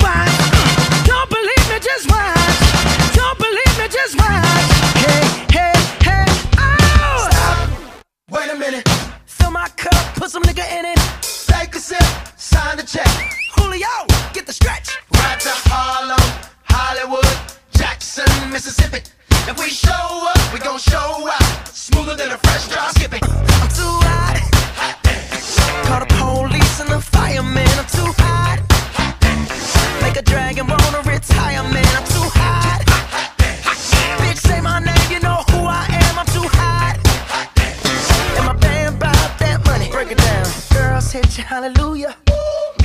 Don't believe me, just watch. Don't believe me, just watch. Hey, hey, hey, oh! Stop. Wait a minute. Fill my cup, put some nigga in it. Take a sip, sign the check. Julio, get the stretch. Right to Harlem,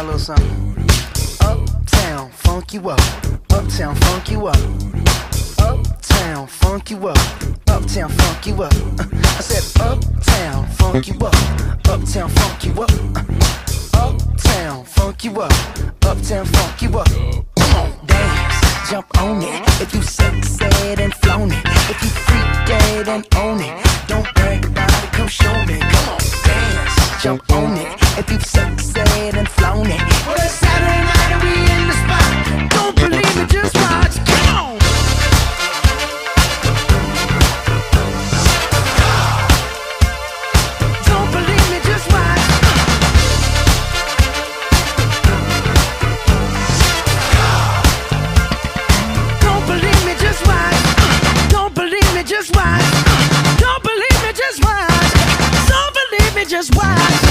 a little something. Uptown, funk you up. Uptown, funk you up. Uptown, funk you up. Uptown, funk you up. I said, Uptown, funk you up. Uptown, funk you up. Uptown, funk you up. Uptown, funk you up. Come on, dance, jump on it. If you sexed and flown it. If you freaked and own it. just why.